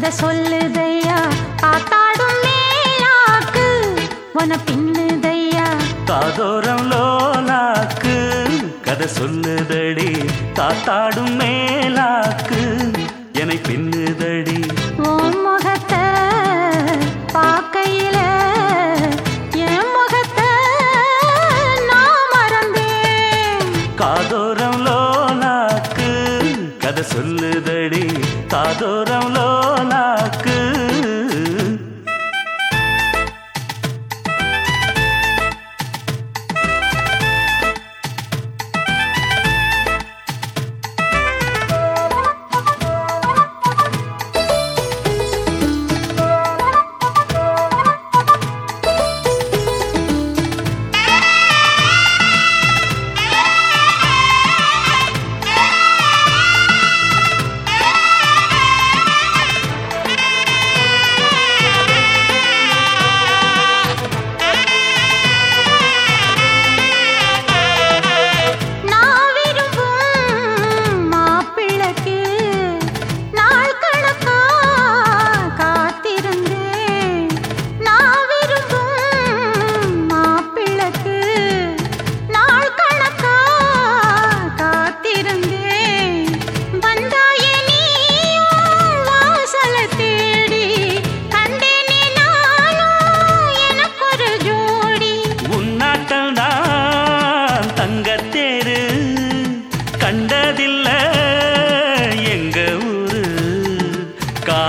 கதை சொல்லுதையா? காத்தாடும் மேலாக்கு. உன பின்னுதையா? காதோரம் லோலாக்கு கதை சொல்லுதடி காத்தாடும் மேலாக்கு சொல்லுதடி. காதோரம் நாக்கு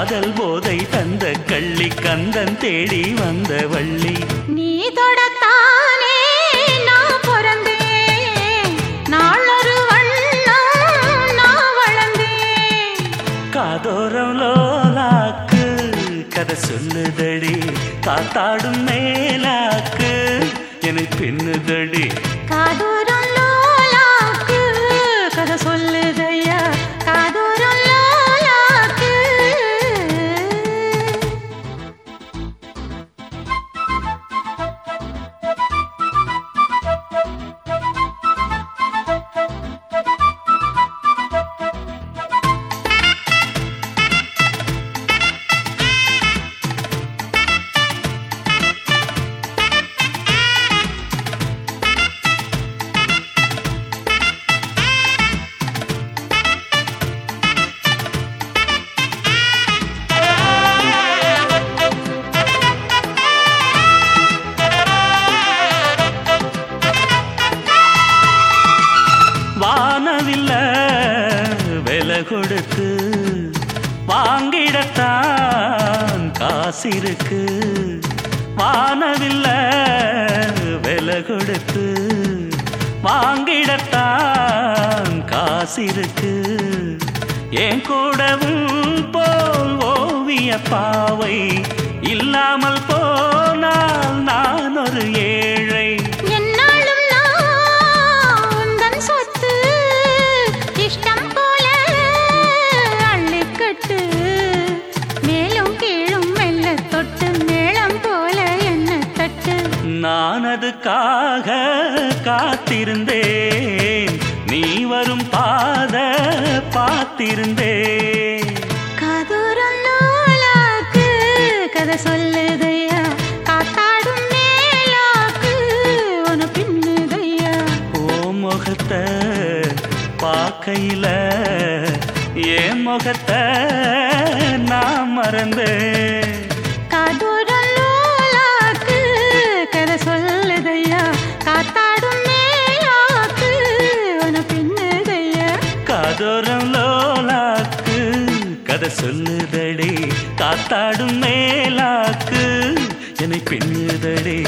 காதல் போதை தந்த கள்ளி கந்தன் தேடி வந்த வள்ளி. நீ தொடத்தானே நான் பிறந்தேன். நாளொரு வண்ணம் நான் வளர்ந்தேன். காதோரம் லோலாக்கு கதை சொல்லுதடி. காத்தாடும் மேலாக்கு என்னை பின்னுதடி. காதூரம் கொடுத்து வாங்கிடத்தான் காசிருக்கு. வானவில்ல விலை கொடுத்து வாங்கிடத்தான் காசிருக்கு. என் கூடவும் போல் ஓவிய பாவை இல்லாமல் போ நான் அதுக்காக காத்திருந்தேன். நீ வரும் பாத பார்த்திருந்தேன். காதூரம் நூலாக்கு கதை சொல்லுதையா? காத்தாடும் மேலாக்கு உன பின்னுதையா? ஓ முகத்தை பார்க்கையில என் முகத்தை நான் மறந்தேன்? சொல்லுதடே காத்தாடும் மேலாக்கு என்னை பின்னுதடி